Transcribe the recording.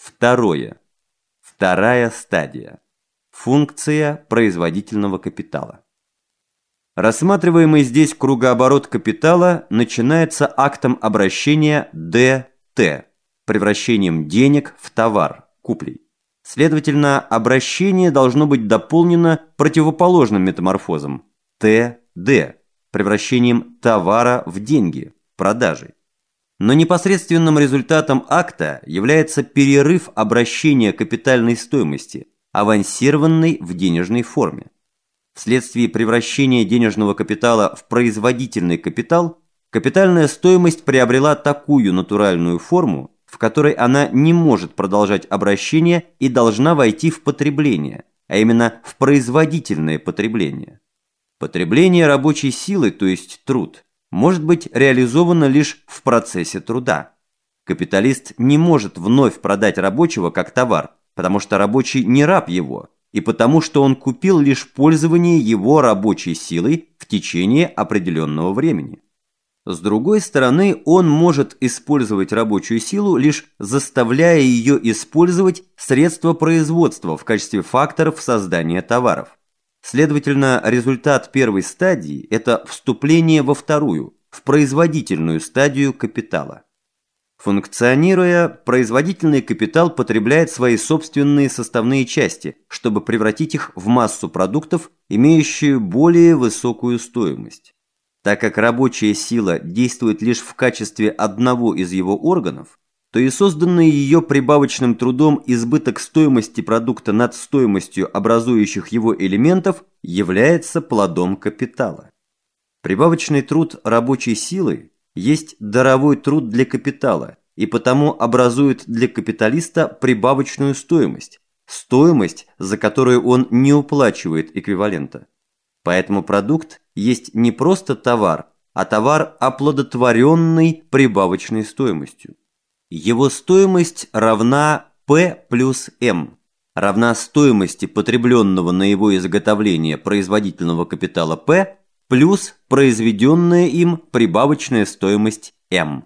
Второе. Вторая стадия. Функция производительного капитала. Рассматриваемый здесь кругооборот капитала начинается актом обращения ДТ, превращением денег в товар, куплей. Следовательно, обращение должно быть дополнено противоположным метаморфозом ТД, превращением товара в деньги, продажей. Но непосредственным результатом акта является перерыв обращения капитальной стоимости, авансированной в денежной форме. Вследствие превращения денежного капитала в производительный капитал, капитальная стоимость приобрела такую натуральную форму, в которой она не может продолжать обращение и должна войти в потребление, а именно в производительное потребление. Потребление рабочей силы, то есть труд, может быть реализовано лишь в процессе труда. Капиталист не может вновь продать рабочего как товар, потому что рабочий не раб его, и потому что он купил лишь пользование его рабочей силой в течение определенного времени. С другой стороны, он может использовать рабочую силу, лишь заставляя ее использовать средства производства в качестве факторов создания товаров. Следовательно, результат первой стадии – это вступление во вторую, в производительную стадию капитала. Функционируя, производительный капитал потребляет свои собственные составные части, чтобы превратить их в массу продуктов, имеющую более высокую стоимость. Так как рабочая сила действует лишь в качестве одного из его органов, то и созданный ее прибавочным трудом избыток стоимости продукта над стоимостью образующих его элементов является плодом капитала. Прибавочный труд рабочей силы есть даровой труд для капитала и потому образует для капиталиста прибавочную стоимость, стоимость, за которую он не уплачивает эквивалента. Поэтому продукт есть не просто товар, а товар, оплодотворенный прибавочной стоимостью. Его стоимость равна P плюс M, равна стоимости потребленного на его изготовление производительного капитала P плюс произведенная им прибавочная стоимость M.